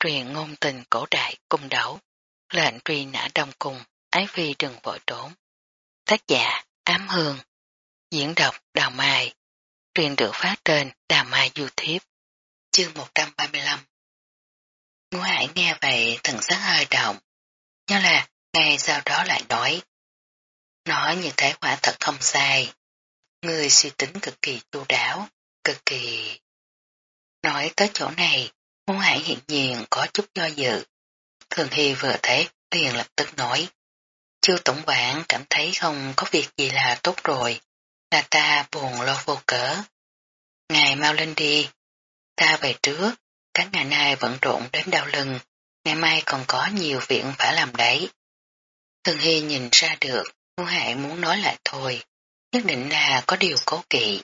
truyền ngôn tình cổ đại cung đấu, lệnh truy nã đông cung, ái phi đừng vội trốn. Tác giả Ám Hương, diễn đọc Đào Mai, truyền được phát trên Đào Mai YouTube, chương 135. Ngũ Hải nghe vậy thần sắc hơi động, nhưng là ngay sau đó lại nói. Nói như thế quả thật không sai. Người suy tính cực kỳ chu đáo, cực kỳ... Nói tới chỗ này, Ngũ Hải hiện nhiên có chút do dự. Thường Hy vừa thấy liền lập tức nói. Chưa tổng quản cảm thấy không có việc gì là tốt rồi, là ta buồn lo vô cỡ. Ngài mau lên đi, ta về trước, các ngày nay vẫn rộn đến đau lưng, ngày mai còn có nhiều việc phải làm đấy. Thường Hy nhìn ra được, Ngũ Hải muốn nói lại thôi, nhất định là có điều cố kỵ.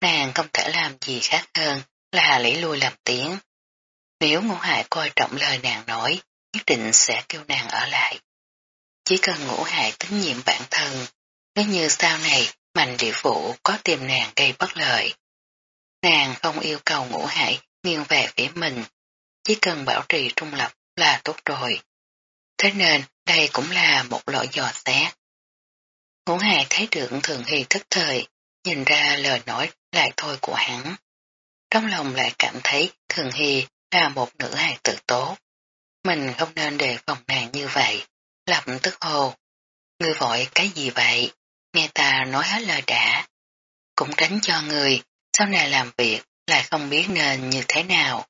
Nàng không thể làm gì khác hơn là lấy lui làm tiếng. Nếu Ngũ Hải coi trọng lời nàng nói, nhất định sẽ kêu nàng ở lại. Chỉ cần Ngũ Hải tín nhiệm bản thân, nếu như sau này mạnh địa phủ có tìm nàng gây bất lợi. Nàng không yêu cầu Ngũ Hải nghiêng về phía mình, chỉ cần bảo trì trung lập là tốt rồi. Thế nên đây cũng là một loại dò xét. Ngũ Hải thấy được Thường Hy thức thời, nhìn ra lời nói lại thôi của hắn. Trong lòng lại cảm thấy Thường Hy là một nữ hài tử tốt. Mình không nên đề phòng nàng như vậy. Lập tức hồ. Ngươi vội cái gì vậy? Nghe ta nói hết lời đã. Cũng tránh cho người, sau này làm việc lại không biết nên như thế nào.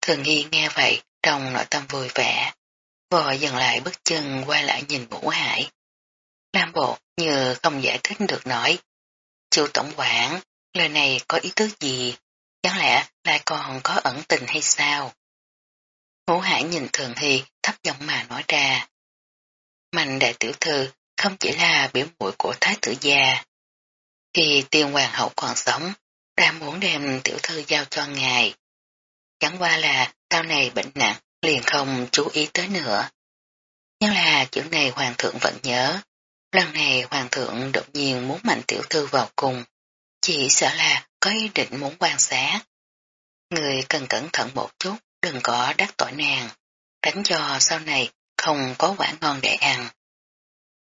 Thường nghi nghe vậy, trong nội tâm vui vẻ. Vội dừng lại bước chân quay lại nhìn ngũ hải. Lam bộ như không giải thích được nói. Chu tổng quản, lời này có ý tứ gì? Chẳng lẽ lại còn có ẩn tình hay sao? Ngũ hải nhìn thường hy thấp giọng mà nói ra. Mạnh đại tiểu thư không chỉ là biểu mũi của thái tử gia. Khi tiên hoàng hậu còn sống, đã muốn đem tiểu thư giao cho ngài. Chẳng qua là sau này bệnh nặng liền không chú ý tới nữa. Nhưng là chuyện này hoàng thượng vẫn nhớ. Lần này hoàng thượng đột nhiên muốn mạnh tiểu thư vào cùng. Chỉ sợ là có ý định muốn quan sát. Người cần cẩn thận một chút, đừng có đắc tội nàng, tránh cho sau này không có quả ngon để ăn.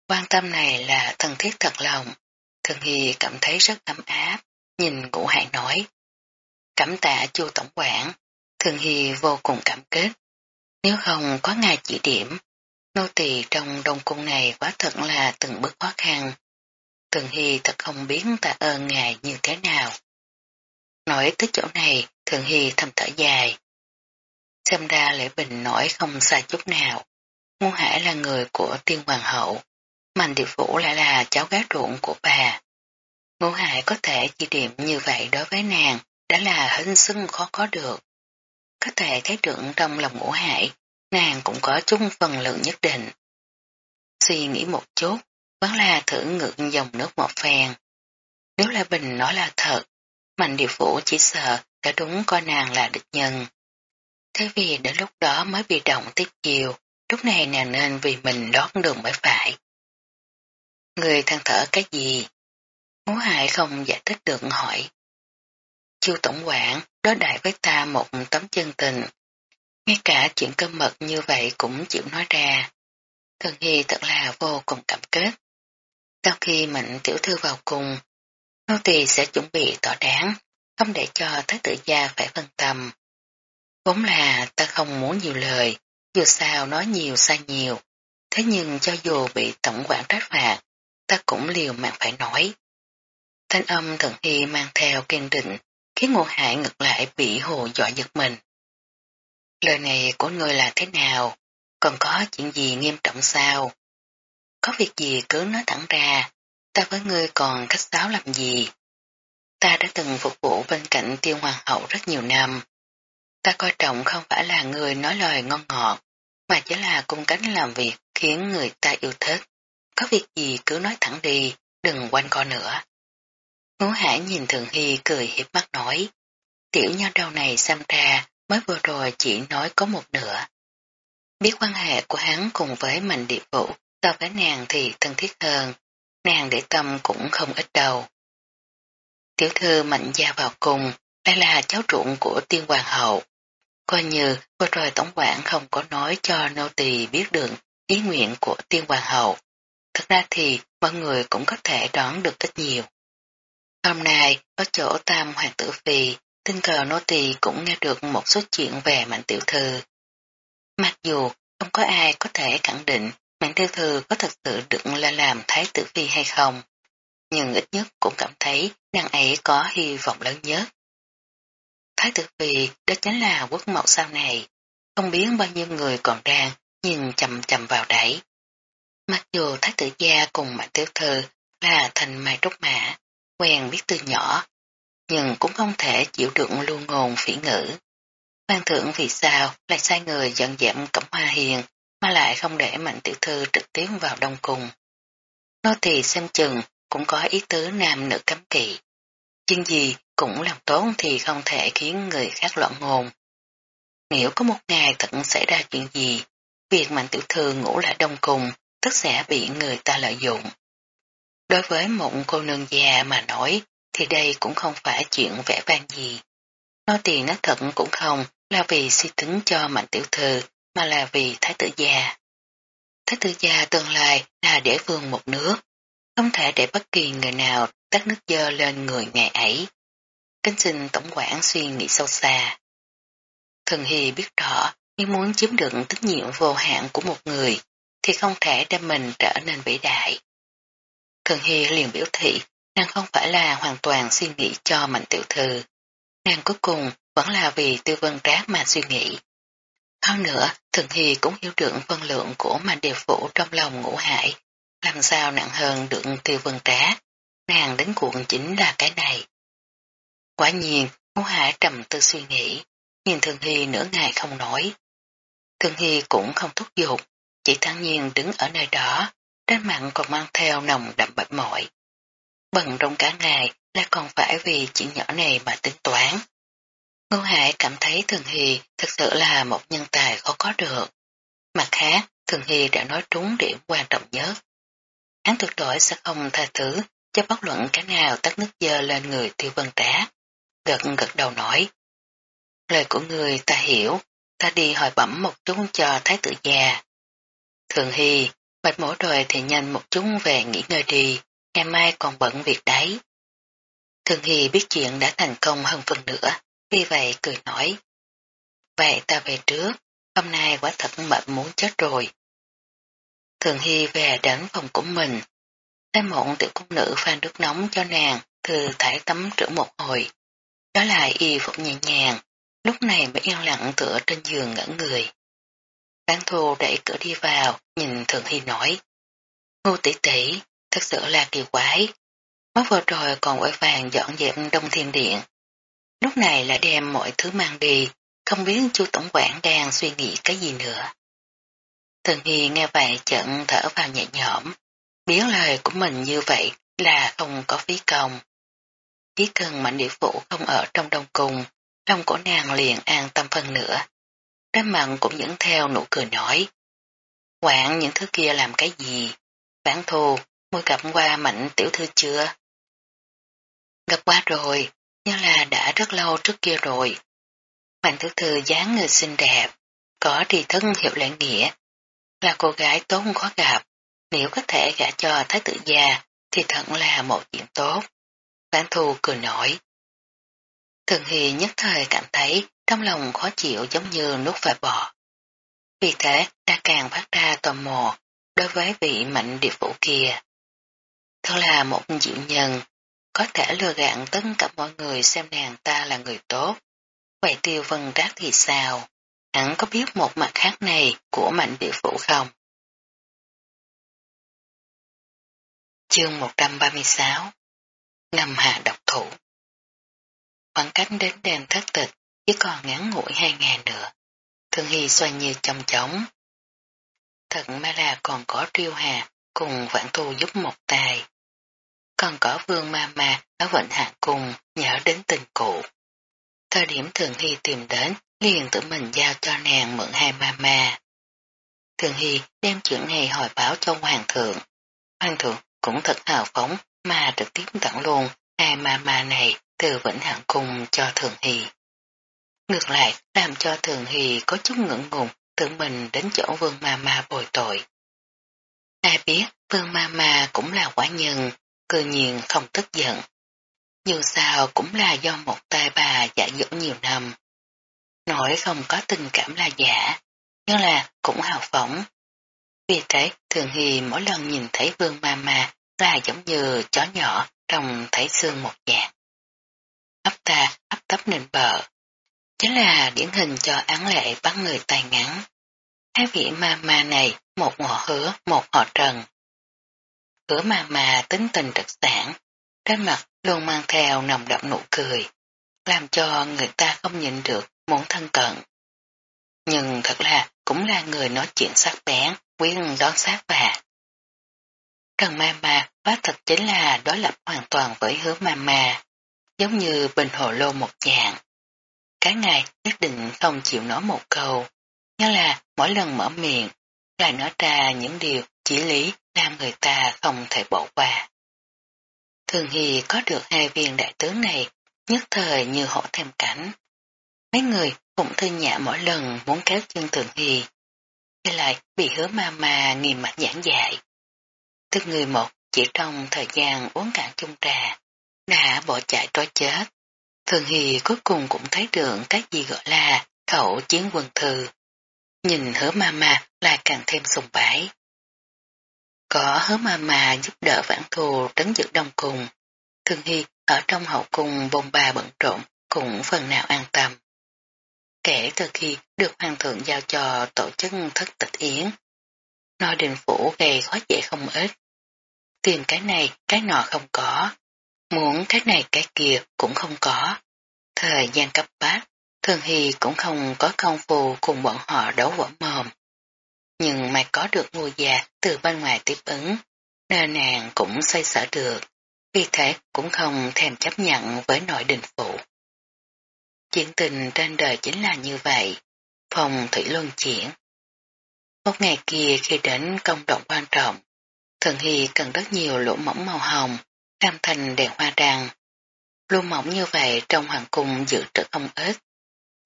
Quan tâm này là thân thiết thật lòng, Thường Hy cảm thấy rất ấm áp, nhìn ngũ hạng nói. Cảm tạ chu tổng quản, Thường Hy vô cùng cảm kết. Nếu không có ngài chỉ điểm, nô tỳ trong đông cung này quá thật là từng bước khó khăn. Thường Hy thật không biết tạ ơn ngài như thế nào. Nói tới chỗ này, Thường Hy thầm thở dài. Xem ra Lễ Bình nói không sai chút nào. Ngô Hải là người của tiên hoàng hậu, Mạnh Điệp Vũ lại là cháu gái ruộng của bà. Ngô Hải có thể chỉ điểm như vậy đối với nàng, đã là hình xưng khó có được. Có thể thấy được trong lòng ngũ hải, nàng cũng có chung phần lượng nhất định. Suy nghĩ một chút, vẫn là thử ngược dòng nước một phen. Nếu là Bình nói là thật, Mạnh địa phủ chỉ sợ đã đúng coi nàng là địch nhân. Thế vì đến lúc đó mới bị động tiếp chiều, lúc này nàng nên vì mình đón đường mới phải. Người than thở cái gì? Ngũ hại không giải thích được hỏi. Chiêu Tổng quản đối đại với ta một tấm chân tình. Ngay cả chuyện cơ mật như vậy cũng chịu nói ra. Thần Hy thật là vô cùng cảm kết. Sau khi mạnh tiểu thư vào cùng, nô tỳ sẽ chuẩn bị tỏ đáng, không để cho thái tử gia phải phân tâm. Vốn là ta không muốn nhiều lời, dù sao nói nhiều sai nhiều, thế nhưng cho dù bị tổng quản trách phạt, ta cũng liều mạng phải nói. Thanh âm thần hy mang theo kiên định, khiến ngô hại ngược lại bị hồ dọa giật mình. Lời này của người là thế nào? Còn có chuyện gì nghiêm trọng sao? Có việc gì cứ nói thẳng ra, ta với ngươi còn khách sáo làm gì? Ta đã từng phục vụ bên cạnh tiêu hoàng hậu rất nhiều năm. Ta coi trọng không phải là người nói lời ngon ngọt, mà chỉ là cung cánh làm việc khiến người ta yêu thích. Có việc gì cứ nói thẳng đi, đừng quanh co nữa. Ngũ hải nhìn Thường Hy cười hiếp mắt nói, tiểu nhau đầu này xăm ra mới vừa rồi chỉ nói có một nửa. Biết quan hệ của hắn cùng với mạnh địa vụ so với nàng thì thân thiết hơn, nàng để tâm cũng không ít đâu. Tiểu thư mạnh gia vào cùng, đây là cháu ruộng của tiên hoàng hậu. Coi như vừa rồi tổng quản không có nói cho nô tỳ biết được ý nguyện của tiên hoàng hậu. Thật ra thì mọi người cũng có thể đoán được ít nhiều. Hôm nay, ở chỗ tam hoàng tử phi, tinh cờ nô tỳ cũng nghe được một số chuyện về mạnh tiểu thư. Mặc dù không có ai có thể khẳng định mạnh tiêu thư có thật sự được lên làm thái tử phi hay không, nhưng ít nhất cũng cảm thấy nàng ấy có hy vọng lớn nhất. Thái tử phi đó chính là quốc mẫu sau này, không biết bao nhiêu người còn đang nhìn chầm chầm vào đẩy. Mặc dù thái tử gia cùng mạnh tiểu thư là thành mai trúc mã, quen biết từ nhỏ, nhưng cũng không thể chịu đựng lưu ngôn phỉ ngữ. Hoàng thượng vì sao lại sai người dẫn dẹm cẩm hoa hiền mà lại không để mạnh tiểu thư trực tiếp vào đông cùng, Nó thì xem chừng cũng có ý tứ nam nữ cấm kỵ. Chuyện gì cũng làm tốt thì không thể khiến người khác loạn ngôn. Nếu có một ngày thật xảy ra chuyện gì, việc mạnh tiểu thư ngủ lại đông cùng tất sẽ bị người ta lợi dụng. Đối với một cô nương già mà nói thì đây cũng không phải chuyện vẽ vang gì. Nói tiền nói thật cũng không là vì suy tính cho mạnh tiểu thư mà là vì thái tử già. Thái tử già tương lai là để vương một nước, không thể để bất kỳ người nào tắt nước dơ lên người ngày ấy. Kính xin tổng quản suy nghĩ sâu xa. Thần Hy biết rõ nếu muốn chiếm được tín nhiệm vô hạn của một người thì không thể đem mình trở nên vĩ đại. Thần Hy liền biểu thị nàng không phải là hoàn toàn suy nghĩ cho mạnh tiểu thư. Nàng cuối cùng vẫn là vì tư vân trác mà suy nghĩ. Hơn nữa, thường Hy cũng hiểu được phân lượng của mạnh điều phủ trong lòng ngũ hải, làm sao nặng hơn được tiêu vân trá. Nàng đến cuộn chính là cái này. Quả nhiên, ngũ hải trầm tư suy nghĩ, nhìn Thường Hy nửa ngày không nói. Thường Hy cũng không thúc giục, chỉ thẳng nhiên đứng ở nơi đó, trên mạng còn mang theo nồng đậm bệnh mỏi. Bận rộn cả ngày là còn phải vì chuyện nhỏ này mà tính toán. Ngô Hải cảm thấy Thường Hy thật sự là một nhân tài khó có được. Mặt khác, Thường Hy đã nói trúng điểm quan trọng nhất. Hắn tuyệt đối sẽ không tha thứ cho bất luận cái nào tắt nước dơ lên người tiêu vân trá. Gật gật đầu nói. Lời của người ta hiểu, ta đi hỏi bẩm một chút cho thái tử già. Thường Hy, mệt mỏi rồi thì nhanh một chút về nghỉ ngơi đi, ngày mai còn bận việc đấy. Thường Hy biết chuyện đã thành công hơn phần nữa, vì vậy cười nói. Vậy ta về trước, hôm nay quả thật mệt muốn chết rồi. Thường Hy về đến phòng của mình, lấy một tiểu cung nữ pha nước nóng cho nàng, thư thải tắm rửa một hồi. Đó là y phục nhẹ nhàng, lúc này mới yên lặng tựa trên giường ngẩn người. Bán thù đẩy cửa đi vào, nhìn Thường Hy nói. Ngô tỷ tỷ, thật sự là kỳ quái. Mới vừa rồi còn quay vàng dọn dẹp đông thiên điện. Lúc này lại đem mọi thứ mang đi, không biết chu tổng quản đang suy nghĩ cái gì nữa. Thường Hy nghe vậy chợt thở vào nhẹ nhõm, biến lời của mình như vậy là không có phí công. Chỉ cần mạnh địa phủ không ở trong đông cùng, lòng của nàng liền an tâm phân nữa. Đám mặn cũng dẫn theo nụ cười nói. Quảng những thứ kia làm cái gì? Bản thù, môi gặp qua mạnh tiểu thư chưa? Gặp qua rồi, nhưng là đã rất lâu trước kia rồi. Mạnh tiểu thư dáng người xinh đẹp, có trì thân hiệu lễ nghĩa, là cô gái tốt khó gặp, nếu có thể gả cho thái tử gia thì thật là một chuyện tốt. Bản thù cười nổi. Thường Hy nhất thời cảm thấy trong lòng khó chịu giống như nuốt phải bò. Vì thế ta càng phát ra tò mò đối với vị mạnh địa phủ kia. Thật là một diệu nhân, có thể lừa gạn tất cả mọi người xem nàng ta là người tốt. Vậy tiêu vân rác thì sao? Hắn có biết một mặt khác này của mạnh địa phủ không? Chương 136 Năm hạ độc thủ Khoảng cách đến đèn thất tịch chỉ còn ngắn ngủi hai ngày nữa. Thương Hy xoay như trong chóng. Thật mà là còn có triêu hà cùng vãn thu giúp một tài. Còn có vương ma ma ở vịnh hạ cùng nhớ đến tình cũ. Thời điểm Thường Hy tìm đến liền tự mình giao cho nàng mượn hai ma ma. Thường Hy đem chuyện này hồi báo cho Hoàng thượng. Hoàng thượng cũng thật hào phóng mà trực tiếp tặng luôn hai ma ma này từ Vĩnh Hạng Cung cho Thường Hy. Ngược lại làm cho Thường Hy có chút ngưỡng ngùng tưởng mình đến chỗ vương ma ma bồi tội. Ai biết vương ma ma cũng là quả nhân, cơ nhiên không tức giận. Dù sao cũng là do một tay bà giả dỗ nhiều năm. Nổi không có tình cảm là giả, nhưng là cũng hào phóng. Vì thế Thường Hy mỗi lần nhìn thấy vương ma ma là giống như chó nhỏ trong thấy xương một dạng. Ấp ta ấp tấp nền bờ. Chính là điển hình cho án lệ bắn người tay ngắn. Hai vị ma ma này, một họ hứa, một họ trần. Hứa ma ma tính tình trực sản, trên mặt luôn mang theo nồng đậm nụ cười, làm cho người ta không nhịn được muốn thân cận. Nhưng thật là cũng là người nói chuyện sắc bén, quý đón sát và. Trần ma ma quá thật chính là đối lập hoàn toàn với hứa ma ma, giống như bình hồ lô một dạng. Cái ngày nhất định không chịu nói một câu, nhưng là mỗi lần mở miệng, lại nói ra những điều chỉ lý làm người ta không thể bỏ qua. Thường Hy có được hai viên đại tướng này, nhất thời như hổ thêm cảnh. Mấy người cũng thư nhã mỗi lần muốn kéo chân Thường Hy, thì lại bị hứa ma ma nghiêm mặt giảng dạy. Tức người một chỉ trong thời gian uống cạn chung trà, đã bỏ chạy trói chết. Thường Hy cuối cùng cũng thấy được cái gì gọi là khẩu chiến quân thư. Nhìn hứa ma ma là càng thêm sùng bái. Có hứa ma ma giúp đỡ vãn thù trấn giữ đông cùng. thương Hy ở trong hậu cung bông ba bận trộn cũng phần nào an tâm. Kể từ khi được hoàng thượng giao cho tổ chức thất tịch yến, nói đình phủ gây khó dễ không ít. Tìm cái này, cái nọ không có. Muốn cái này cái kia cũng không có. Thời gian cấp bách, Thường Hy cũng không có công phu cùng bọn họ đấu võ mồm. Nhưng mà có được ngôi già từ bên ngoài tiếp ứng, nên nàng cũng xoay sở được, vì thế cũng không thèm chấp nhận với nội đình phụ. Chuyện tình trên đời chính là như vậy, phòng thủy luân chuyển. Một ngày kia khi đến công động quan trọng, Thường Hy cần rất nhiều lỗ mỏng màu hồng, làm thành đèn hoa đăng. Lỗ mỏng như vậy trong hoàng cung dự trữ không ít,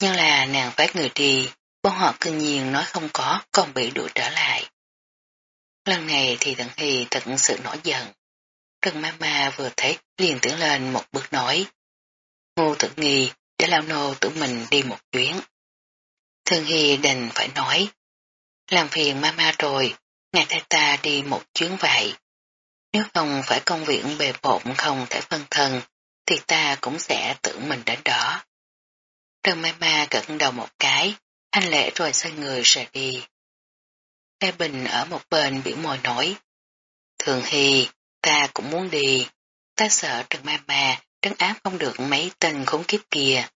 nhưng là nàng phái người đi, bọn họ cương nhiên nói không có, còn bị đuổi trở lại. Lần này thì Tần Hy thật sự nổi giận. Trần Mama vừa thấy liền tưởng lên một bước nói. Ngô tự nghi để lao nô tự mình đi một chuyến. Thường Hy đành phải nói. Làm phiền Mama rồi, ngài thay ta đi một chuyến vậy. Nếu không phải công việc bề bộn không thể phân thân, thì ta cũng sẽ tự mình đến đó. Trần mama gật đầu một cái, anh lệ rồi xoay người rời đi. Lê Bình ở một bên biểu mồi nổi. Thường Hy, ta cũng muốn đi. Ta sợ Trần Ma Ma trấn áp không được mấy tên khốn kiếp kia.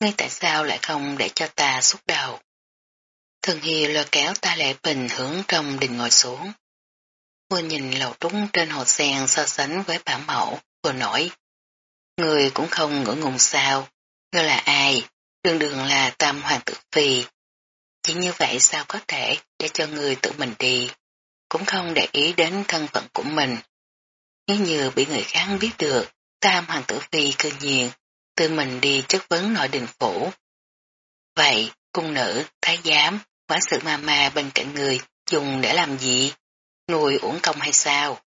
Ngươi tại sao lại không để cho ta xúc đầu? Thường Hy lôi kéo ta Lệ Bình hướng trong đình ngồi xuống. Vừa nhìn lầu trúng trên hồ sen so sánh với bản mẫu, vừa nổi. Người cũng không ngỡ ngùng sao, ngươi là ai, đường đường là tam hoàng tử phi. Chỉ như vậy sao có thể để cho người tự mình đi, cũng không để ý đến thân phận của mình. Nếu như bị người khác biết được, tam hoàng tử phi cư nhiên, tự mình đi chất vấn nội đình phủ. Vậy, cung nữ, thái giám, quản sự ma ma bên cạnh người dùng để làm gì? Nuôi uổng công hay sao?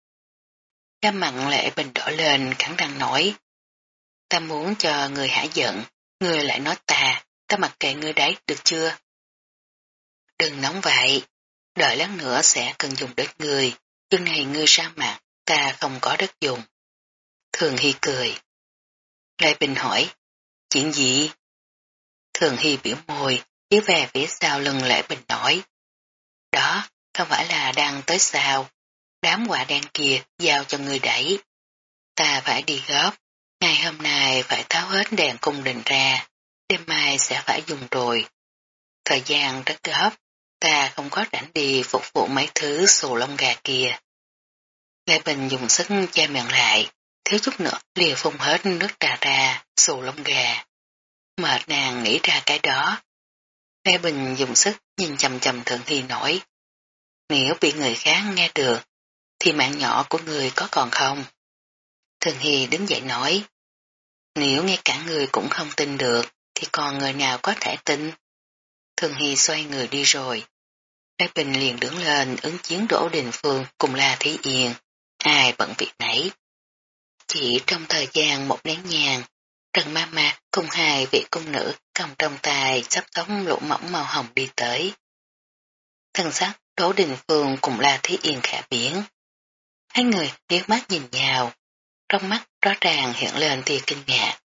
cha mặn lệ bình đỏ lên khẳng răng nói. Ta muốn cho người hả giận, người lại nói ta, ta mặc kệ ngươi đấy, được chưa? Đừng nóng vậy, đợi lát nữa sẽ cần dùng đất người, chừng này ngươi ra mặt, ta không có đất dùng. Thường Hy cười. Lê Bình hỏi, chuyện gì? Thường Hy biểu môi, chiếu về phía sau lưng Lệ Bình nói. Đó, không phải là đang tới sao, đám quả đen kia giao cho người đẩy. Ta phải đi góp, ngày hôm nay phải tháo hết đèn cung đình ra, đêm mai sẽ phải dùng rồi. Thời gian rất gấp, ta không có rảnh đi phục vụ mấy thứ xù lông gà kia. Lê Bình dùng sức che miệng lại, thiếu chút nữa lìa phun hết nước trà ra, xù lông gà. Mệt nàng nghĩ ra cái đó. Lê Bình dùng sức nhìn chầm chầm Thượng Hy nổi. Nếu bị người khác nghe được, thì mạng nhỏ của người có còn không? Thường Hy đứng dậy nói. Nếu ngay cả người cũng không tin được, thì còn người nào có thể tin. Thường Hy xoay người đi rồi. Thái Bình liền đứng lên ứng chiến đổ đình phương cùng La Thí Yên, ai bận việc nấy. Chỉ trong thời gian một nén nhàng, Trần Ma Ma cùng hai vị cung nữ cầm trong tay sắp tống lỗ mỏng màu hồng đi tới. Thân sắc Đỗ Đình Phương cùng La Thí Yên khả biến. Hai người liếc mắt nhìn nhau, trong mắt rõ ràng hiện lên tia kinh ngạc.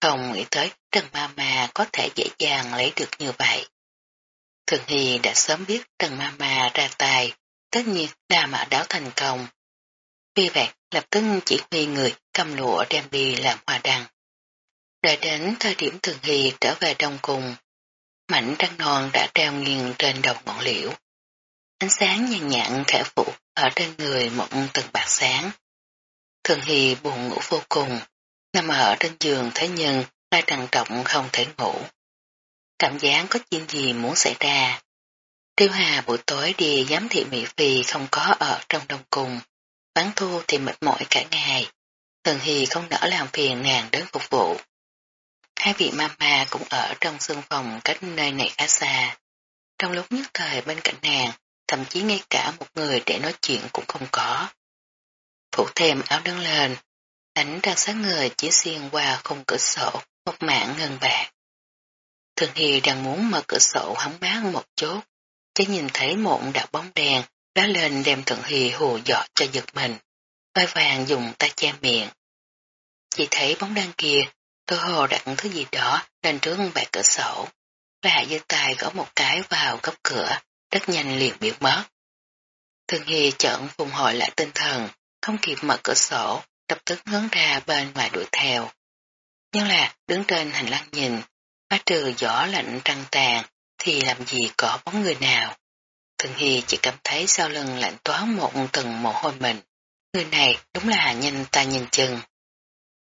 Không nghĩ tới Trần Ma Ma có thể dễ dàng lấy được như vậy. Thường Hy đã sớm biết Trần Ma Ma ra tài, tất nhiên là mã đáo thành công. Vì vậy, lập tức chỉ huy người cầm lụa đem đi làm hoa đăng. Đợi đến thời điểm Thường Hy trở về đông cùng, mảnh trăng non đã treo nghiêng trên đầu ngọn liễu. Ánh sáng nhàn nhạt thể phụ ở trên người một tầng bạc sáng. Thường Hy buồn ngủ vô cùng, nằm ở trên giường thế nhưng lại trằn trọng không thể ngủ. Cảm giác có chuyện gì muốn xảy ra. Tiêu Hà buổi tối đi giám thị Mỹ Phi không có ở trong đông cung. Bán thu thì mệt mỏi cả ngày. Thường Hy không nỡ làm phiền nàng đến phục vụ. Hai vị mama cũng ở trong xương phòng cách nơi này khá xa. Trong lúc nhất thời bên cạnh nàng, thậm chí ngay cả một người để nói chuyện cũng không có. Phủ thêm áo đứng lên, ánh đang sáng người chỉ xuyên qua khung cửa sổ, một mạng ngân bạc. Thường Hy đang muốn mở cửa sổ hóng mát một chút, chỉ nhìn thấy một đạo bóng đèn đá lên đem Thường Hy hù dọa cho giật mình, vai vàng dùng tay che miệng. Chỉ thấy bóng đen kia, tôi hồ đặt thứ gì đó lên trước bệ cửa sổ, và giơ tay gõ một cái vào góc cửa, rất nhanh liền biến mất. Thường Hy chợn vùng hồi lại tinh thần, không kịp mở cửa sổ, lập tức hướng ra bên ngoài đuổi theo. Nhưng là đứng trên hành lang nhìn, phá trừ gió lạnh trăng tàn, thì làm gì có bóng người nào. Thường Hy chỉ cảm thấy sau lưng lạnh toán một tầng mồ hôi mình. Người này đúng là nhanh ta nhìn chừng.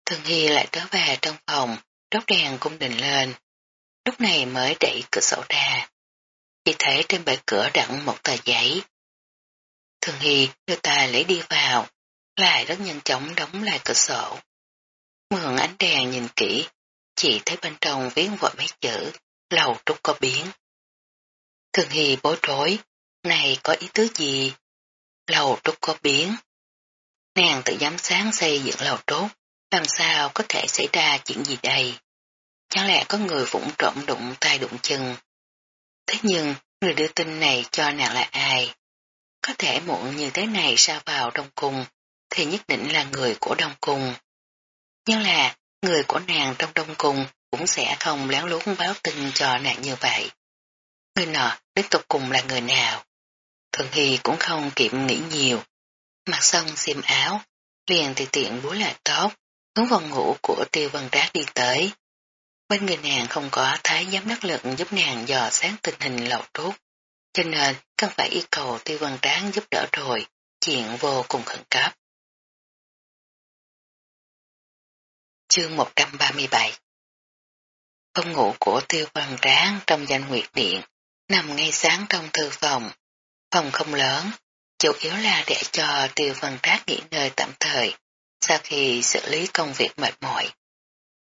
Thường Hy lại trở về trong phòng, đốt đèn cung đình lên. Lúc này mới đẩy cửa sổ ra. Chỉ thấy trên bệ cửa đặn một tờ giấy. Thường Hy đưa tay lấy đi vào, lại rất nhanh chóng đóng lại cửa sổ. Mượn ánh đèn nhìn kỹ, chỉ thấy bên trong viết vội mấy chữ, lầu trúc có biến. Thường Hy bối rối, này có ý tứ gì? Lầu trúc có biến. Nàng tự giám sáng xây dựng lầu trúc, làm sao có thể xảy ra chuyện gì đây? Chẳng lẽ có người vũng trộm đụng tay đụng chân? Thế nhưng, người đưa tin này cho nàng là ai? Có thể muộn như thế này sao vào trong Cung, thì nhất định là người của Đông Cung. Nhưng là, người của nàng trong Đông Cung cũng sẽ không lén lút báo tin cho nàng như vậy. Người nọ đến tục cùng là người nào? Thường Hy cũng không kịp nghĩ nhiều. Mặc xong xiêm áo, liền thì tiện búi lại tóc hướng vào ngủ của tiêu văn rác đi tới. Bên người nàng không có thái giám đắc lực giúp nàng dò sáng tình hình lậu trút, cho nên cần phải yêu cầu tiêu văn tráng giúp đỡ rồi, chuyện vô cùng khẩn cấp. Chương 137 Phòng ngủ của tiêu văn tráng trong danh nguyệt điện, nằm ngay sáng trong thư phòng. Phòng không lớn, chủ yếu là để cho tiêu văn trác nghỉ ngơi tạm thời, sau khi xử lý công việc mệt mỏi.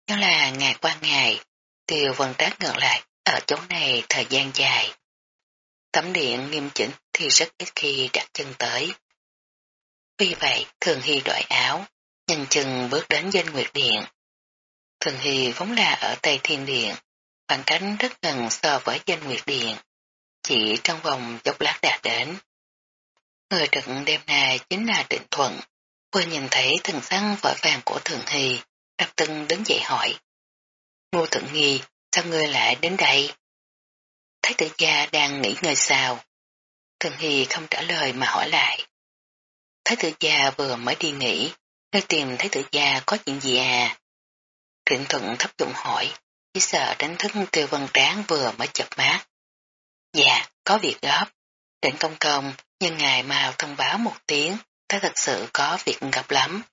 Nhưng là ngày qua ngày, tiêu văn trác ngược lại ở chỗ này thời gian dài. Tấm điện nghiêm chỉnh thì rất ít khi đặt chân tới. Vì vậy, Thường Hy đổi áo, nhìn chừng bước đến danh nguyệt điện. Thường Hy vốn là ở Tây Thiên Điện, khoảng cánh rất gần so với danh nguyệt điện. Chỉ trong vòng chốc lát đạt đến. Người trực đêm nay chính là định Thuận, vừa nhìn thấy thần sắc vội vàng của Thường Hy, đập tưng đứng dậy hỏi. Ngô Thượng Nghi, sao ngươi lại đến đây? Thái tử gia đang nghỉ ngơi sao? Thường Hy không trả lời mà hỏi lại. Thái tử gia vừa mới đi nghỉ, Ngươi tìm thấy tử gia có chuyện gì à? Trịnh Thuận thấp giọng hỏi, chỉ sợ đánh thức tiêu văn tráng vừa mới chập mát. Dạ, có việc gấp. Trịnh công công, nhưng ngài mau thông báo một tiếng, ta thật sự có việc gặp lắm.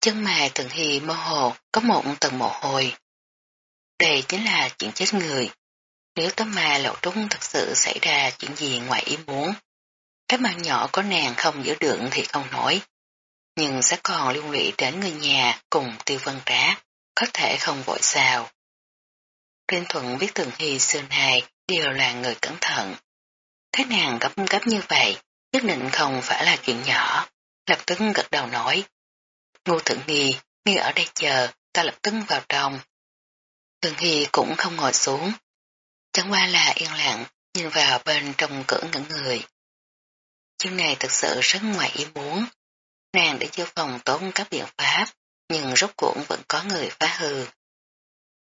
Chân mày thường hi mơ hồ có một tầng mồ hôi. Đây chính là chuyện chết người. Nếu tấm ma lậu trúng thật sự xảy ra chuyện gì ngoài ý muốn, cái mạng nhỏ có nàng không giữ được thì không nổi. Nhưng sẽ còn liên lụy đến người nhà cùng tiêu vân trá, có thể không vội sao. trên thuận biết Thường Hy xưa này đều là người cẩn thận. Thế nàng gấp gấp như vậy, nhất định không phải là chuyện nhỏ, lập tức gật đầu nói. Ngô Thượng Nghi, ngươi ở đây chờ, ta lập tức vào trong. Thường Hy cũng không ngồi xuống, chẳng qua là yên lặng, nhìn vào bên trong cửa ngẩn người. Chương này thực sự rất ngoài ý muốn. Nàng để chưa phòng tốn các biện pháp, nhưng rốt cuộc vẫn có người phá hư.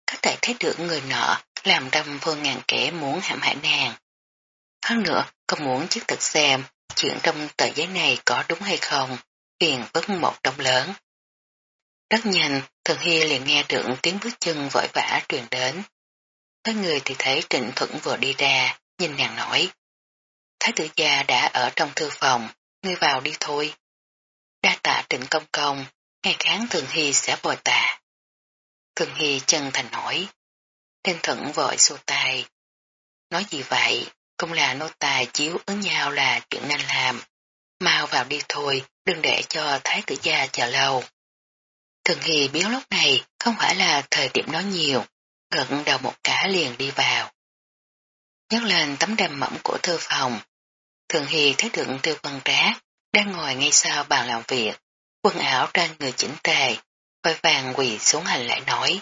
Có thể thấy được người nọ làm đâm vô ngàn kẻ muốn hãm hại nàng. Hơn nữa, còn muốn chiếc thực xem chuyện trong tờ giấy này có đúng hay không, phiền vất một đông lớn. Rất nhanh, Thường Hy liền nghe được tiếng bước chân vội vã truyền đến. tới người thì thấy Trịnh Thuận vừa đi ra, nhìn nàng nói. Thái tử gia đã ở trong thư phòng, ngươi vào đi thôi. Đa tạ trịnh công công, ngày kháng Thường Hy sẽ bồi tạ. Thường Hy chân thành hỏi. Tên thận vội xua tay. Nói gì vậy, cũng là nô tài chiếu ứng nhau là chuyện nên làm. Mau vào đi thôi, đừng để cho thái tử gia chờ lâu. Thường Hy biết lúc này không phải là thời điểm nói nhiều, gật đầu một cả liền đi vào. Nhấc lên tấm đầm mỏng của thư phòng. Thường Hy thấy được tiêu vân trá, đang ngồi ngay sau bàn làm việc, quần áo trang người chỉnh tề, vội vàng quỳ xuống hành lại nói.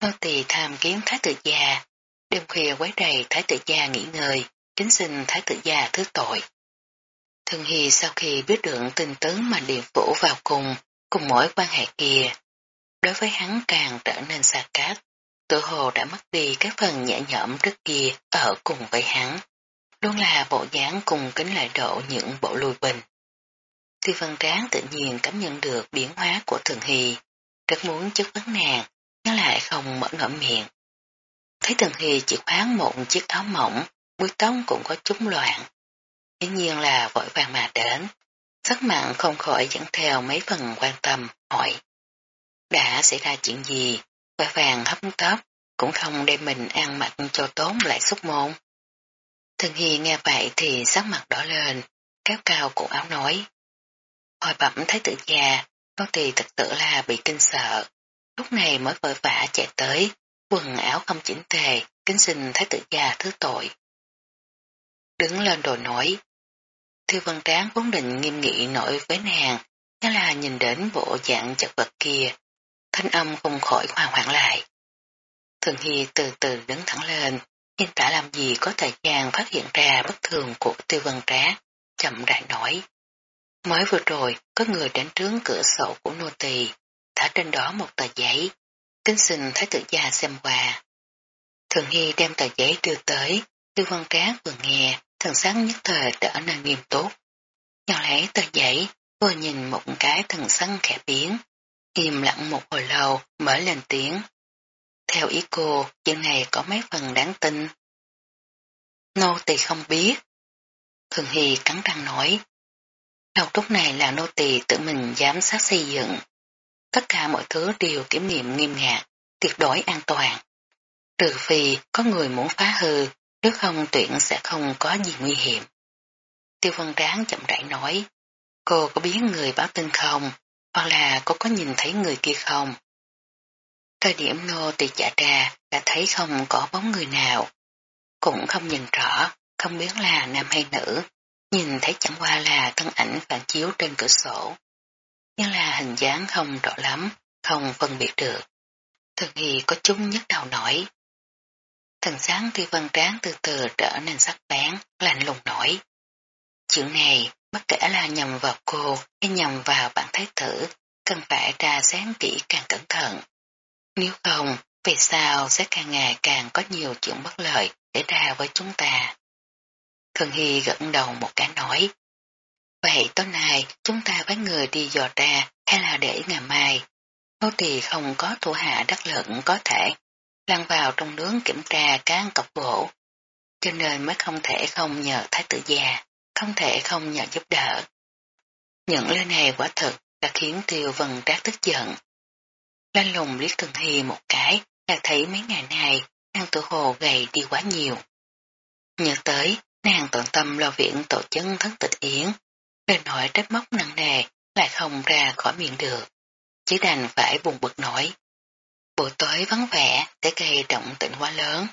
Nô tỳ tham kiến thái tử gia, đêm khuya quấy đầy thái tử gia nghỉ ngơi, kính xin thái tử gia thứ tội. Thường Hy sau khi biết được tin tấn mà điện phủ vào cùng, cùng mỗi quan hệ kia, đối với hắn càng trở nên xa cát, tự hồ đã mất đi các phần nhẹ nhõm trước kia ở cùng với hắn, luôn là bộ dáng cùng kính lại độ những bộ lùi bình. Tiêu văn tráng tự nhiên cảm nhận được biến hóa của Thường Hy, rất muốn chất vấn nàng, nhưng lại không mở ngậm miệng. Thấy Thường Hy chỉ khoáng một chiếc áo mỏng, búi tóc cũng có chút loạn. Dĩ nhiên là vội vàng mà đến, sắc mặn không khỏi dẫn theo mấy phần quan tâm, hỏi. Đã xảy ra chuyện gì, vội vàng hấp tấp, cũng không đem mình ăn mặc cho tốn lại xúc môn. Thường Hy nghe vậy thì sắc mặt đỏ lên, kéo cao cổ áo nói. Hồi bẩm thấy tự già, con tỳ thật tự là bị kinh sợ. Lúc này mới vội vã chạy tới, quần áo không chỉnh tề, kính xin thái tử già thứ tội. Đứng lên đồ nói. Thư văn tráng vốn định nghiêm nghị nổi với nàng, nhớ là nhìn đến bộ dạng chật vật kia. Thanh âm không khỏi hoàng hoảng lại. Thường Hy từ từ đứng thẳng lên, nhưng tại làm gì có thời gian phát hiện ra bất thường của tiêu văn trá, chậm rãi nói. Mới vừa rồi, có người đến trướng cửa sổ của nô tỳ, thả trên đó một tờ giấy, kính xin thái tử gia xem qua. Thường Hy đem tờ giấy đưa tới, Tư Văn Trác vừa nghe, thần sắc nhất thời trở nên nghiêm túc. Nhỏ lấy tờ giấy, vừa nhìn một cái thần sắc khẽ biến, im lặng một hồi lâu mở lên tiếng. Theo ý cô, chuyện này có mấy phần đáng tin. Nô tỳ không biết. Thường Hy cắn răng nói. Ngọc trúc này là nô tỳ tự mình giám sát xây dựng. Tất cả mọi thứ đều kiểm nghiệm nghiêm ngặt, tuyệt đối an toàn. Trừ phi có người muốn phá hư, nếu không tuyển sẽ không có gì nguy hiểm. Tiêu vân ráng chậm rãi nói, cô có biết người báo tin không, hoặc là cô có nhìn thấy người kia không? Thời điểm nô tỳ trả ra đã thấy không có bóng người nào. Cũng không nhìn rõ, không biết là nam hay nữ. Nhìn thấy chẳng qua là thân ảnh phản chiếu trên cửa sổ. Nhưng là hình dáng không rõ lắm, không phân biệt được. Thường Hy có chúng nhất đầu nổi. Thần sáng tiêu vân tráng từ từ trở nên sắc bén, lạnh lùng nổi. Chuyện này, bất kể là nhầm vào cô hay nhầm vào bản thái tử, cần phải tra sáng kỹ càng cẩn thận. Nếu không, về sau sẽ càng ngày càng có nhiều chuyện bất lợi để ra với chúng ta. Thường Hy gật đầu một cái nói. Vậy tối nay chúng ta với người đi dò ra hay là để ngày mai? Nô tỳ không có thủ hạ đắc lực có thể lăn vào trong nướng kiểm tra cán cọc gỗ. Cho nên mới không thể không nhờ thái tử già, không thể không nhờ giúp đỡ. Những lời này quả thực đã khiến tiêu vân trác tức giận. Lanh lùng liếc Thường Hy một cái là thấy mấy ngày này nàng tự hồ gầy đi quá nhiều. Nhớ tới, nàng tận tâm lo viện tổ chân thất tịch yến, lời nói trách móc nặng nề lại không ra khỏi miệng được, chỉ đành phải buồn bực nổi. Buổi tối vắng vẻ sẽ gây động tĩnh quá lớn.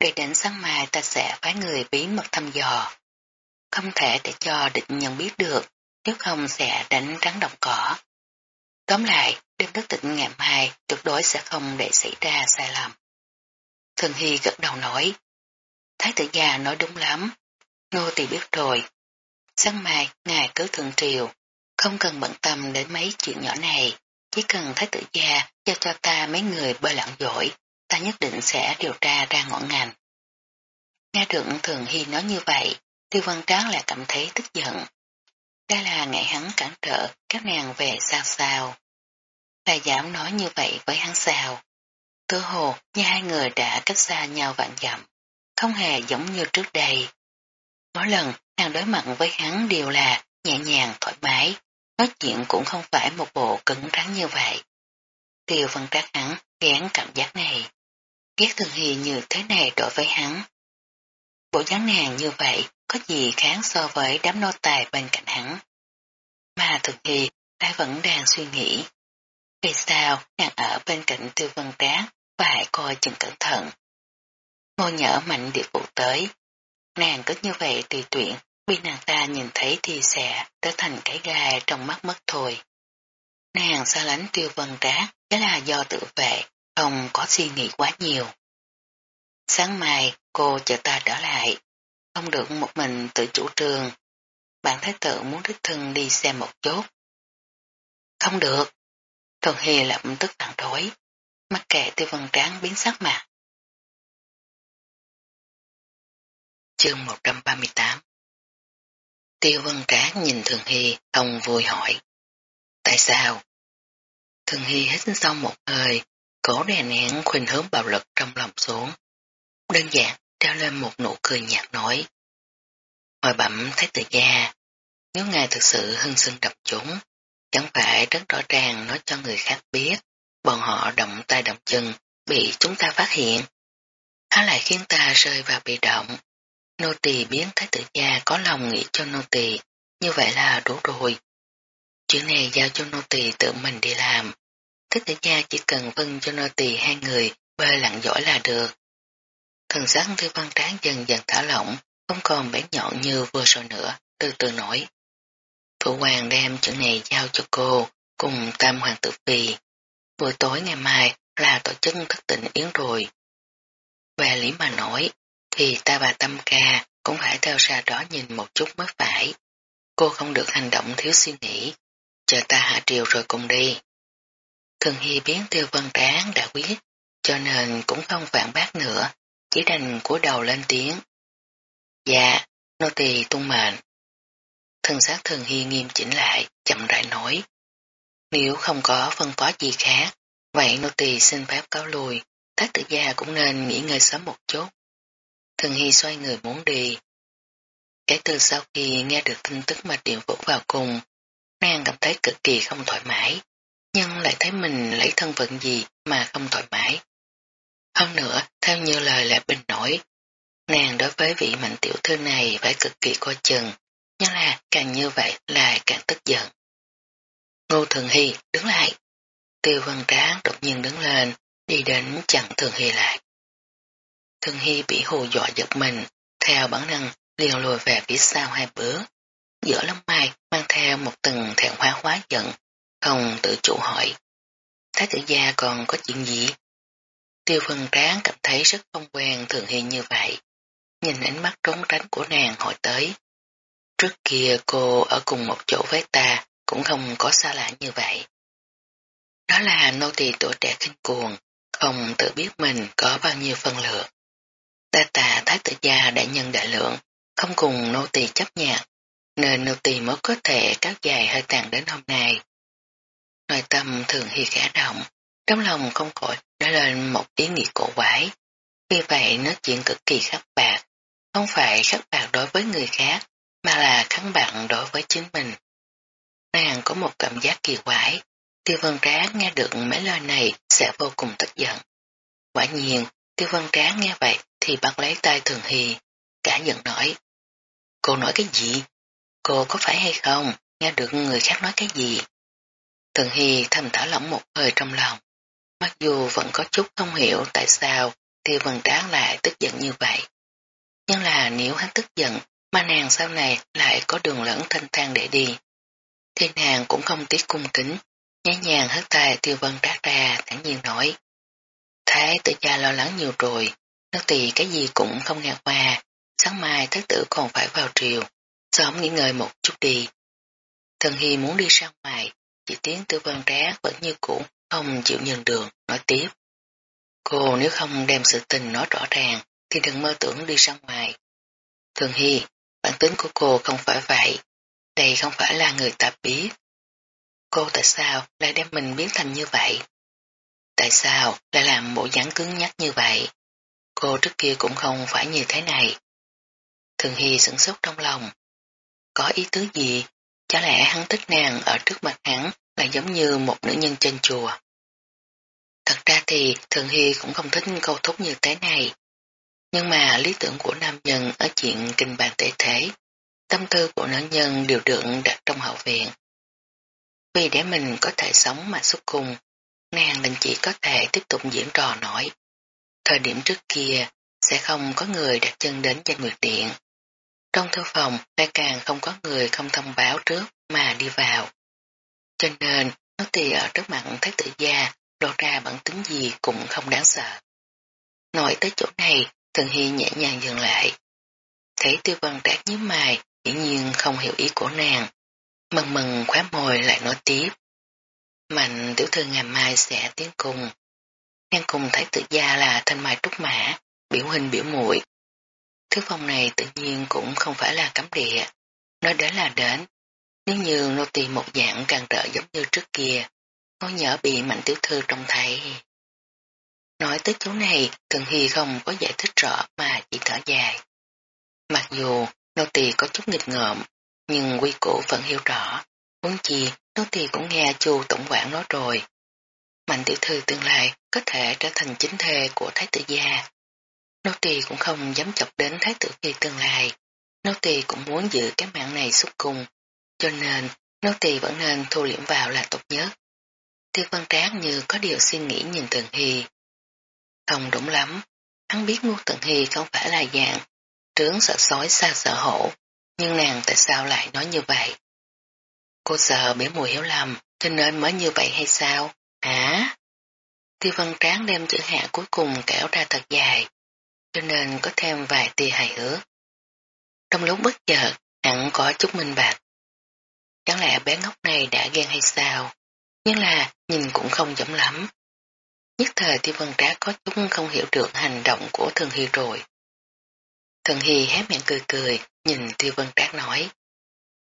Để đến sáng mai ta sẽ phái người bí mật thăm dò. Không thể để cho địch nhân biết được, nếu không sẽ đánh rắn đồng cỏ. Tóm lại, đêm thức tịnh ngày mai tuyệt đối sẽ không để xảy ra sai lầm. Thường Hy gật đầu nói, Thái tử già nói đúng lắm, nô tỳ biết rồi. Sáng mai, ngài cứ thường triều, không cần bận tâm đến mấy chuyện nhỏ này, chỉ cần thái tử gia giao cho ta mấy người bơi lặn giỏi, ta nhất định sẽ điều tra ra ngọn ngành. Nghe được Thường Hy nói như vậy, Tiêu Văn Tráng lại cảm thấy tức giận. Đây là ngày hắn cản trở các nàng về sao sao. Là dám nói như vậy với hắn sao. Tư hồ như hai người đã cách xa nhau vạn dặm, không hề giống như trước đây. Mỗi lần nàng đối mặt với hắn đều là nhẹ nhàng thoải mái, nói chuyện cũng không phải một bộ cứng rắn như vậy. Tiêu văn trác hắn ghén cảm giác này. Ghét thường hì như thế này đối với hắn. Bộ dáng nàng như vậy có gì kháng so với đám nô tài bên cạnh hắn. Mà thường hì, ta vẫn đang suy nghĩ. Vì sao nàng ở bên cạnh tiêu văn trác phải coi chừng cẩn thận ngồi nhở mạnh địa vụ tới. Nàng cứ như vậy tùy tuyển, bị nàng ta nhìn thấy thì sẽ trở thành cái gai trong mắt mất thôi. Nàng xa lánh tiêu vân rác, cái là do tự vệ, không có suy nghĩ quá nhiều. Sáng mai cô chờ ta trở lại, không được một mình tự chủ trường. Bạn thái tử muốn đích thân đi xem một chút. Không được. Thuần Hy lập tức phản đối mặc kệ tiêu vân tráng biến sắc mặt. Chương 138 Tiêu vân tráng nhìn Thường Hy không vui hỏi. Tại sao? Thường Hy hít xong một hơi, cổ đè nén khuyên hướng bạo lực trong lòng xuống. Đơn giản treo lên một nụ cười nhạt nói. Hồi bẩm thấy tự gia, nếu ngài thực sự hưng sưng đập chúng, chẳng phải rất rõ ràng nói cho người khác biết bọn họ động tay động chân, bị chúng ta phát hiện. Há lại khiến ta rơi vào bị động. Nô tỳ biến thái tử gia có lòng nghĩ cho nô tỳ, như vậy là đủ rồi. Chuyện này giao cho nô tỳ tự mình đi làm. Thái tử gia chỉ cần vâng cho nô tỳ hai người bơi lặn giỏi là được. Thần sắc thư văn tráng dần dần thả lỏng, không còn bén nhọn như vừa rồi nữa, từ từ nổi. Phụ hoàng đem chuyện này giao cho cô, cùng tam hoàng tử phi. Buổi tối ngày mai là tổ chức thất tịnh yến rồi. Về lý mà nói, thì ta và tâm ca cũng phải theo ra đó nhìn một chút mới phải. Cô không được hành động thiếu suy nghĩ, chờ ta hạ triều rồi cùng đi. Thường Hy biến tiêu vân tráng đã quyết, cho nên cũng không phản bác nữa, chỉ đành cúi đầu lên tiếng. Dạ, nô tỳ tung mệnh. Thân xác Thường Hy nghiêm chỉnh lại, chậm rãi nói. Nếu không có phân phó gì khác, vậy nô tỳ xin phép cáo lùi, tác tử gia cũng nên nghỉ ngơi sớm một chút. Thường Hy xoay người muốn đi. Kể từ sau khi nghe được tin tức mà điện vũ vào cùng, nàng cảm thấy cực kỳ không thoải mái, nhưng lại thấy mình lấy thân phận gì mà không thoải mái. Hơn nữa, theo như lời lẽ Bình nổi, nàng đối với vị mạnh tiểu thư này phải cực kỳ coi chừng, nhưng là càng như vậy là càng tức giận. Ngô Thường Hy đứng lại. Tiêu văn tráng đột nhiên đứng lên, đi đến chặn Thường Hy lại. Thường Hy bị hù dọa giật mình, theo bản năng liền lùi về phía sau hai bước. Giữa lông mai mang theo một từng thẹn hóa hóa giận, không tự chủ hỏi. Thái tử gia còn có chuyện gì? Tiêu Phân tráng cảm thấy rất không quen Thường Hy như vậy. Nhìn ánh mắt trốn tránh của nàng hỏi tới. Trước kia cô ở cùng một chỗ với ta, cũng không có xa lạ như vậy. Đó là nô tỳ tuổi trẻ kinh cuồng, không tự biết mình có bao nhiêu phân lượng. Đa tà thái tử gia đại nhân đại lượng, không cùng nô tỳ chấp nhận, nên nô tỳ mới có thể kéo dài hơi tàn đến hôm nay. Nội tâm thường hi khả động, trong lòng không khỏi đã lên một ý nghĩ cổ quái. Vì vậy nói chuyện cực kỳ khắc bạc, không phải khắc bạc đối với người khác, mà là khắc bạc đối với chính mình. Nàng có một cảm giác kỳ quái, tiêu vân tráng nghe được mấy lời này sẽ vô cùng tức giận. Quả nhiên, tiêu vân tráng nghe vậy thì bắt lấy tay thường hy, cả giận nói. Cô nói cái gì? Cô có phải hay không? Nghe được người khác nói cái gì? Thường hy thầm thả lỏng một hơi trong lòng. mặc dù vẫn có chút không hiểu tại sao tiêu vân tráng lại tức giận như vậy. Nhưng là nếu hắn tức giận mà nàng sau này lại có đường lẫn thanh thang để đi. Thì nàng cũng không tiếc cung kính, nhẹ nhàng hất tay tiêu vân trát ra thẳng nhiên nói. Thái tự gia lo lắng nhiều rồi, nó tỳ cái gì cũng không nghe qua, sáng mai thái tử còn phải vào triều, sớm nghỉ ngơi một chút đi. Thần Hy muốn đi ra ngoài, chỉ tiếng tư văn trác vẫn như cũ, không chịu nhường đường, nói tiếp. Cô nếu không đem sự tình nói rõ ràng, thì đừng mơ tưởng đi ra ngoài. Thường Hy, bản tính của cô không phải vậy, đây không phải là người ta biết. Cô tại sao lại đem mình biến thành như vậy? Tại sao lại làm bộ dáng cứng nhắc như vậy? Cô trước kia cũng không phải như thế này. Thường Hy sửng sốt trong lòng. Có ý tứ gì? Chả lẽ hắn thích nàng ở trước mặt hắn là giống như một nữ nhân trên chùa. Thật ra thì Thường Hy cũng không thích câu thúc như thế này. Nhưng mà lý tưởng của nam nhân ở chuyện kinh bàn tệ thế, tâm tư của nữ nhân đều được đặt trong hậu viện. Vì để mình có thể sống mà xuất cùng, nàng định chỉ có thể tiếp tục diễn trò nổi. Thời điểm trước kia, sẽ không có người đặt chân đến danh nguyệt điện. Trong thư phòng lại càng không có người không thông báo trước mà đi vào. Cho nên, nó tì ở trước mặt thái tử gia, lộ ra bản tính gì cũng không đáng sợ. Nói tới chỗ này, thường Hy nhẹ nhàng dừng lại. Thấy tiêu văn trác nhíu mày, dĩ nhiên không hiểu ý của nàng. Mừng mừng khóa môi lại nói tiếp. Mạnh tiểu thư ngày mai sẽ tiến cùng. Ngang cùng thấy tự gia là thanh mai trúc mã, biểu hình biểu mũi. Thứ phòng này tự nhiên cũng không phải là cấm địa. Nói đến là đến. Nếu như nô tỳ một dạng càng rỡ giống như trước kia, có nhỡ bị mạnh tiểu thư trông thấy. Nói tới chỗ này, Thường Hy không có giải thích rõ mà chỉ thở dài. Mặc dù nô tỳ có chút nghịch ngợm, nhưng quy củ vẫn hiểu rõ. Muốn chi, nô tỳ cũng nghe chu tổng quản nói rồi. Mạnh tiểu thư tương lai có thể trở thành chính thê của thái tử gia. Nô tỳ cũng không dám chọc đến thái tử phi tương lai. Nô tỳ cũng muốn giữ cái mạng này suốt cùng, cho nên nô tỳ vẫn nên thu liễm vào là tốt nhất. Tiêu văn tráng như có điều suy nghĩ nhìn Tần Hy. Không đúng lắm, hắn biết Ngô Tần Hy không phải là dạng, trướng sợ sói xa sợ hổ, nhưng nàng tại sao lại nói như vậy? Cô sợ bé mùi hiểu lầm, cho nên mới như vậy hay sao? À, Hả? Tiêu văn tráng đem chữ hạ cuối cùng kéo ra thật dài, cho nên có thêm vài tia hài hước. Trong lúc bất chợt, hẳn có chút minh bạch. Chẳng lẽ bé ngốc này đã ghen hay sao? Nhưng là nhìn cũng không giống lắm. Nhất thời tiêu văn trá có chút không hiểu được hành động của Thường Hy rồi. Thường Hy hé miệng cười cười, nhìn tiêu văn trác nói.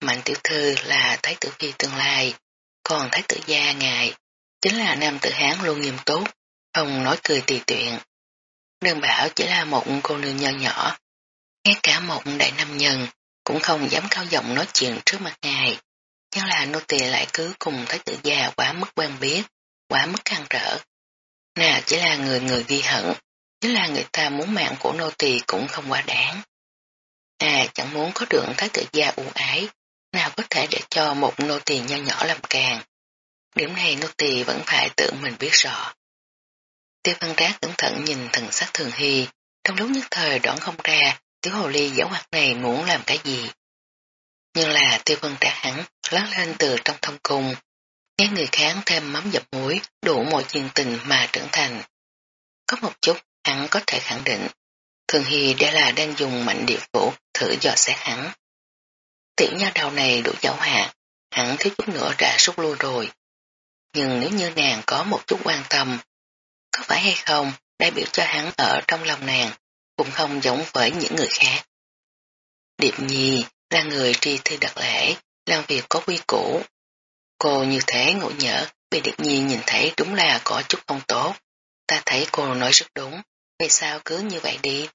Mạnh tiểu thư là thái tử phi tương lai, còn thái tử gia ngài, chính là nam tử hán luôn nghiêm túc không nói cười tùy tiện Đơn bảo chỉ là một cô nương nho nhỏ, ngay cả một đại nam nhân cũng không dám cao giọng nói chuyện trước mặt ngài, nhưng là nô tỳ lại cứ cùng thái tử gia quá mức quen biết, quá mức căng trở. Nào chỉ là người người ghi hận, chính là người ta muốn mạng của nô tỳ cũng không quá đáng. À chẳng muốn có được thái tử gia ưu ái, nào có thể để cho một nô tỳ nho nhỏ làm càng. Điểm này nô tỳ vẫn phải tự mình biết rõ. Tiêu văn rác cẩn thận nhìn thần sắc thường hy, trong lúc nhất thời đoán không ra tiểu hồ ly giáo hoạt này muốn làm cái gì. Nhưng là tiêu văn rác hắn lớn lên từ trong thông cung, nghe người kháng thêm mắm dập muối đủ mọi chuyện tình mà trưởng thành. Có một chút hắn có thể khẳng định Thường Hy đã là đang dùng mạnh địa phủ thử dò xét hắn. Tiểu nha đầu này đủ giáo hạ, hắn thiếu chút nữa đã rút lui rồi. Nhưng nếu như nàng có một chút quan tâm, có phải hay không đại biểu cho hắn ở trong lòng nàng, cũng không giống với những người khác. Điệp nhi là người tri thư đặc lễ, làm việc có quy củ. Cô như thế ngộ nhỡ, bị Điệp nhi nhìn thấy đúng là có chút không tốt. Ta thấy cô nói rất đúng, vì sao cứ như vậy đi?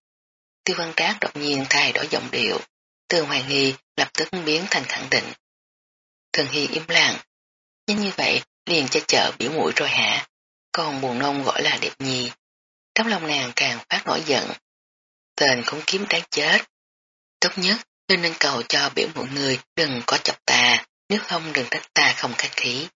Tiêu văn trác đột nhiên thay đổi giọng điệu, từ hoài nghi lập tức biến thành khẳng định. Thường Hy im lặng, nhưng như vậy liền cho chợ biểu mũi rồi hả, còn buồn nông gọi là đẹp nhi. Trong lòng nàng càng phát nổi giận. Tên không kiếm đáng chết. Tốt nhất nên nên cầu cho biểu mũi người đừng có chọc ta, nếu không đừng trách ta không khách khí.